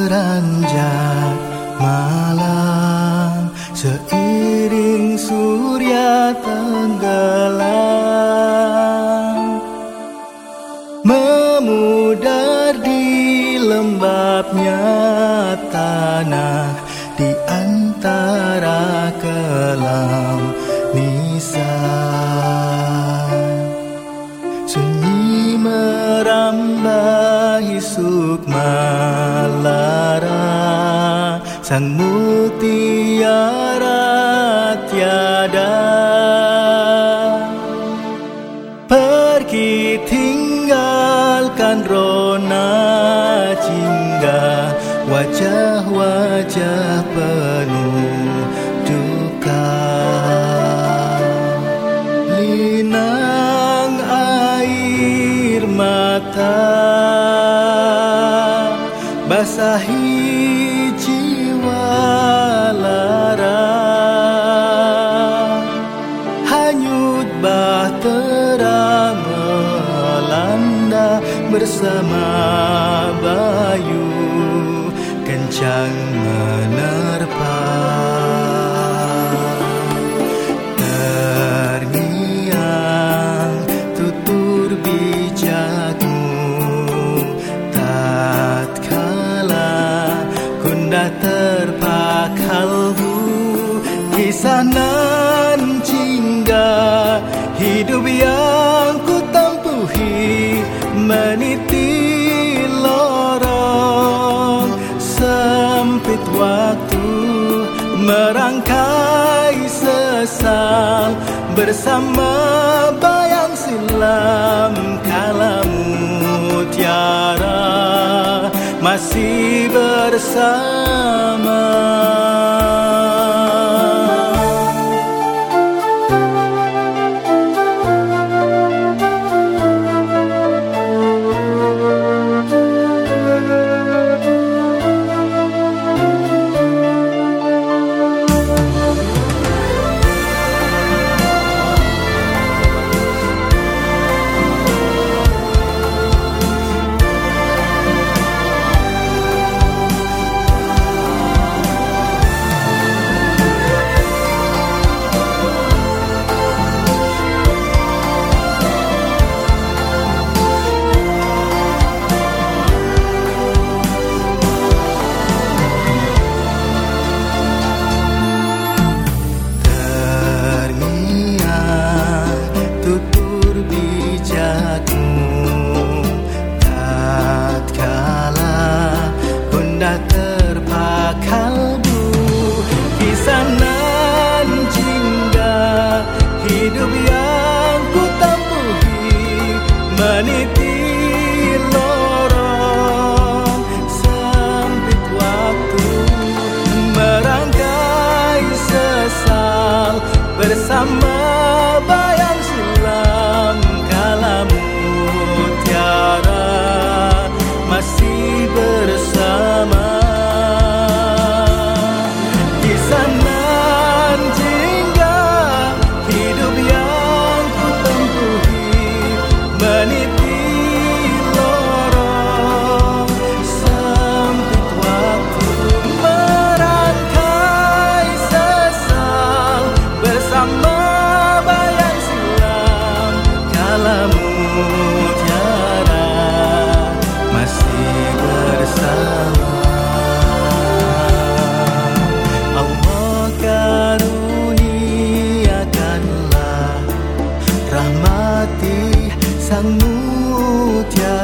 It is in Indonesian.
Beranjak malam Seiring surya tenggelam. Memudar di lembabnya tanah Di antara kelam nisan. Sunyi merambah sukma sang mutiara tiada. Pergi tinggalkan rona jingga wajah-wajah penuh duka. Linang air mata basahi bahtera melanda bersama bayu kencang menerpa. Terniang tutur bijakmu tatkala kunda terpakalhu kisah nan jingga hidup yang ku tempuhi meniti lorong sempit waktu merangkai sesal bersama bayang silam kalamu tiara masih bersama karuniakanlah rahmati sang mutiara